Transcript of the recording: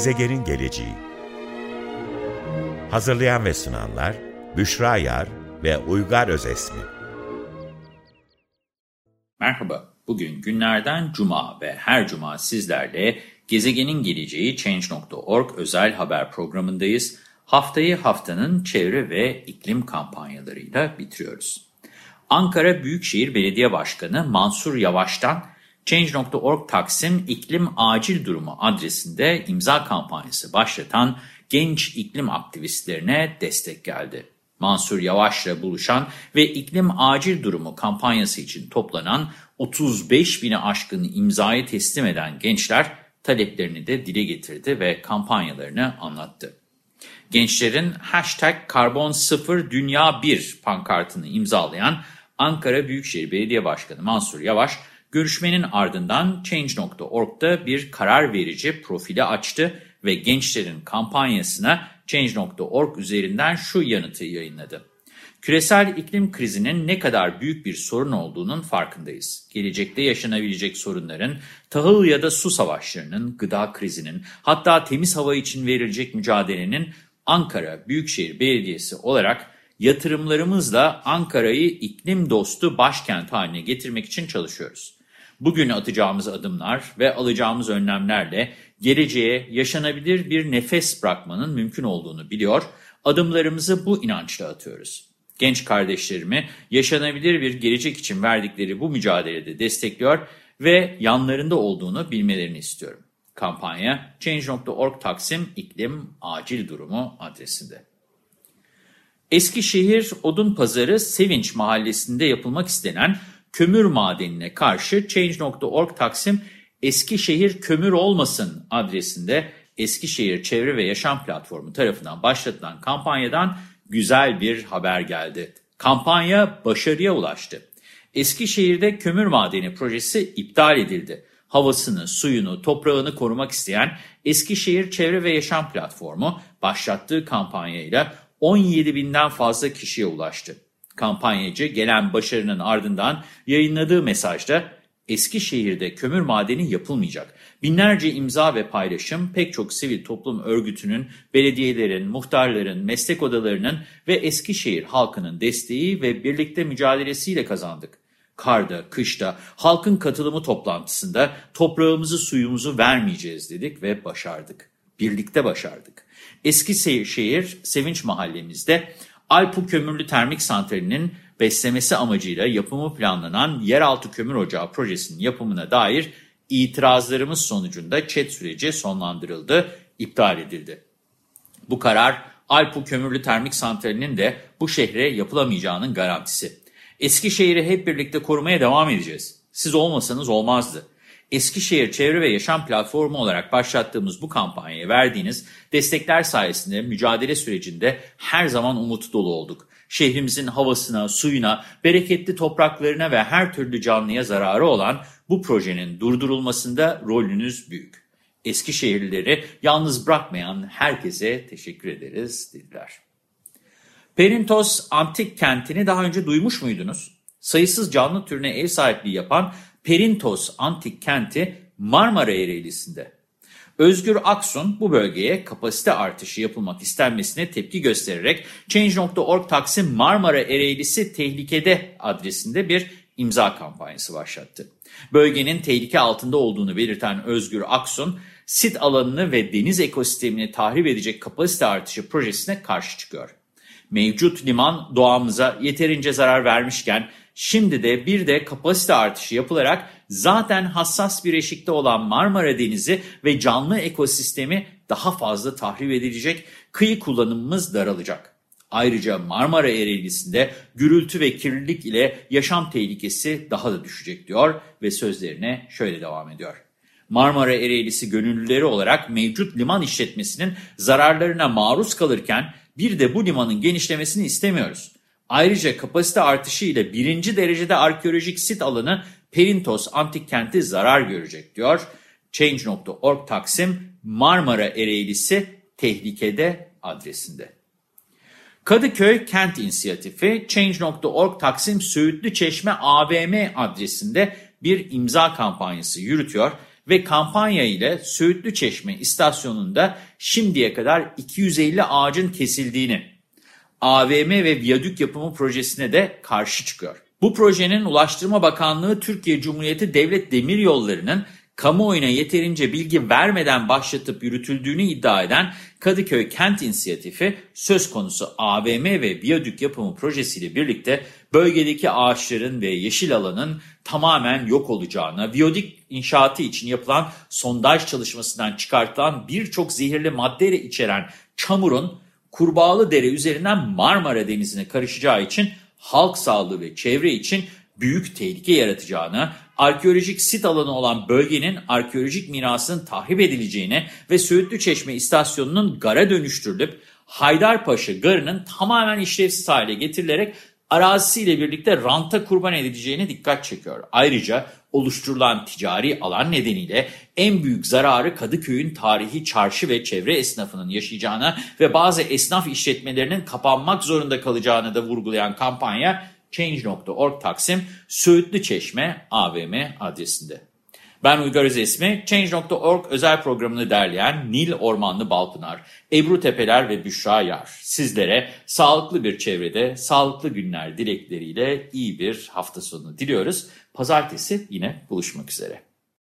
Gezegenin geleceği Hazırlayan ve sunanlar Büşra Yar ve Uygar Özesmi Merhaba, bugün günlerden cuma ve her cuma sizlerle Gezegenin Geleceği Change.org özel haber programındayız. Haftayı haftanın çevre ve iklim kampanyalarıyla bitiriyoruz. Ankara Büyükşehir Belediye Başkanı Mansur Yavaş'tan Change.org Taksim İklim Acil Durumu adresinde imza kampanyası başlatan genç iklim aktivistlerine destek geldi. Mansur Yavaş'la buluşan ve iklim acil durumu kampanyası için toplanan 35 bini aşkın imzayı teslim eden gençler taleplerini de dile getirdi ve kampanyalarını anlattı. Gençlerin hashtag karbon sıfır dünya 1 pankartını imzalayan Ankara Büyükşehir Belediye Başkanı Mansur Yavaş, görüşmenin ardından Change.org'da bir karar verici profili açtı ve gençlerin kampanyasına Change.org üzerinden şu yanıtı yayınladı. Küresel iklim krizinin ne kadar büyük bir sorun olduğunun farkındayız. Gelecekte yaşanabilecek sorunların, tahıl ya da su savaşlarının, gıda krizinin, hatta temiz hava için verilecek mücadelenin Ankara Büyükşehir Belediyesi olarak yatırımlarımızla Ankara'yı iklim dostu başkent haline getirmek için çalışıyoruz. Bugün atacağımız adımlar ve alacağımız önlemlerle geleceğe yaşanabilir bir nefes bırakmanın mümkün olduğunu biliyor, adımlarımızı bu inançla atıyoruz. Genç kardeşlerimi yaşanabilir bir gelecek için verdikleri bu mücadelede destekliyor ve yanlarında olduğunu bilmelerini istiyorum. Kampanya Change.org Taksim İklim Acil Durumu adresinde. Eskişehir Odun Pazarı Sevinç Mahallesi'nde yapılmak istenen kömür madenine karşı Change.org Taksim Eskişehir Kömür Olmasın adresinde Eskişehir Çevre ve Yaşam Platformu tarafından başlatılan kampanyadan güzel bir haber geldi. Kampanya başarıya ulaştı. Eskişehir'de kömür madeni projesi iptal edildi. Havasını, suyunu, toprağını korumak isteyen Eskişehir Çevre ve Yaşam Platformu başlattığı kampanyayla 17 binden fazla kişiye ulaştı. Kampanyacı gelen başarının ardından yayınladığı mesajda Eskişehir'de kömür madeni yapılmayacak. Binlerce imza ve paylaşım pek çok sivil toplum örgütünün, belediyelerin, muhtarların, meslek odalarının ve Eskişehir halkının desteği ve birlikte mücadelesiyle kazandık. Karda, kışta, halkın katılımı toplantısında toprağımızı suyumuzu vermeyeceğiz dedik ve başardık. Birlikte başardık. Eskişehir Sevinç Mahallemizde Alpu Kömürlü Termik Santrali'nin beslemesi amacıyla yapımı planlanan yeraltı kömür ocağı projesinin yapımına dair itirazlarımız sonucunda çet süreci sonlandırıldı, iptal edildi. Bu karar Alpu Kömürlü Termik Santrali'nin de bu şehre yapılamayacağının garantisi. Eskişehir'i hep birlikte korumaya devam edeceğiz. Siz olmasanız olmazdı. Eskişehir Çevre ve Yaşam Platformu olarak başlattığımız bu kampanyaya verdiğiniz destekler sayesinde mücadele sürecinde her zaman umut dolu olduk. Şehrimizin havasına, suyuna, bereketli topraklarına ve her türlü canlıya zararı olan bu projenin durdurulmasında rolünüz büyük. Eskişehirlileri yalnız bırakmayan herkese teşekkür ederiz dediler. Perintos Antik Kenti'ni daha önce duymuş muydunuz? Sayısız canlı türüne ev sahipliği yapan Perintos Antik Kenti Marmara Ereğlisi'nde. Özgür Aksun bu bölgeye kapasite artışı yapılmak istenmesine tepki göstererek Change.org Taksim Marmara Ereğlisi Tehlikede adresinde bir imza kampanyası başlattı. Bölgenin tehlike altında olduğunu belirten Özgür Aksun, sit alanını ve deniz ekosistemini tahrip edecek kapasite artışı projesine karşı çıkıyor. Mevcut liman doğamıza yeterince zarar vermişken Şimdi de bir de kapasite artışı yapılarak zaten hassas bir eşikte olan Marmara Denizi ve canlı ekosistemi daha fazla tahrip edilecek, kıyı kullanımımız daralacak. Ayrıca Marmara Ereğlisi'nde gürültü ve kirlilik ile yaşam tehlikesi daha da düşecek diyor ve sözlerine şöyle devam ediyor. Marmara Ereğlisi gönüllüleri olarak mevcut liman işletmesinin zararlarına maruz kalırken bir de bu limanın genişlemesini istemiyoruz. Ayrıca kapasite artışı ile birinci derecede arkeolojik sit alanı Perintos antik kenti zarar görecek diyor. Change.org Taksim Marmara Ereğlisi tehlikede adresinde. Kadıköy Kent İnisiyatifi Change.org Taksim Söğütlü Çeşme AVM adresinde bir imza kampanyası yürütüyor ve kampanya ile Söğütlü Çeşme istasyonunda şimdiye kadar 250 ağacın kesildiğini, AVM ve viyadük yapımı projesine de karşı çıkıyor. Bu projenin Ulaştırma Bakanlığı Türkiye Cumhuriyeti Devlet Demiryolları'nın kamuoyuna yeterince bilgi vermeden başlatıp yürütüldüğünü iddia eden Kadıköy Kent İnisiyatifi söz konusu AVM ve viyadük yapımı projesiyle birlikte bölgedeki ağaçların ve yeşil alanın tamamen yok olacağına, viyadük inşaatı için yapılan sondaj çalışmasından çıkartılan birçok zehirli madde içeren çamurun Kurbağalı Dere üzerinden Marmara Denizi'ne karışacağı için halk sağlığı ve çevre için büyük tehlike yaratacağını, arkeolojik sit alanı olan bölgenin arkeolojik mirasının tahrip edileceğine ve Söğütlü Çeşme istasyonunun gara dönüştürülüp Haydarpaşa garının tamamen işlevsiz hale getirilerek arazisiyle birlikte ranta kurban edileceğine dikkat çekiyor. Ayrıca oluşturulan ticari alan nedeniyle en büyük zararı Kadıköy'ün tarihi çarşı ve çevre esnafının yaşayacağına ve bazı esnaf işletmelerinin kapanmak zorunda kalacağını da vurgulayan kampanya Change.org Taksim Söğütlü Çeşme AVM adresinde. Ben Uygar Özesmi, Change.org özel programını derleyen Nil Ormanlı Balpınar, Ebru Tepeler ve Büşra Yar. Sizlere sağlıklı bir çevrede, sağlıklı günler dilekleriyle iyi bir hafta sonu diliyoruz. Pazartesi yine buluşmak üzere.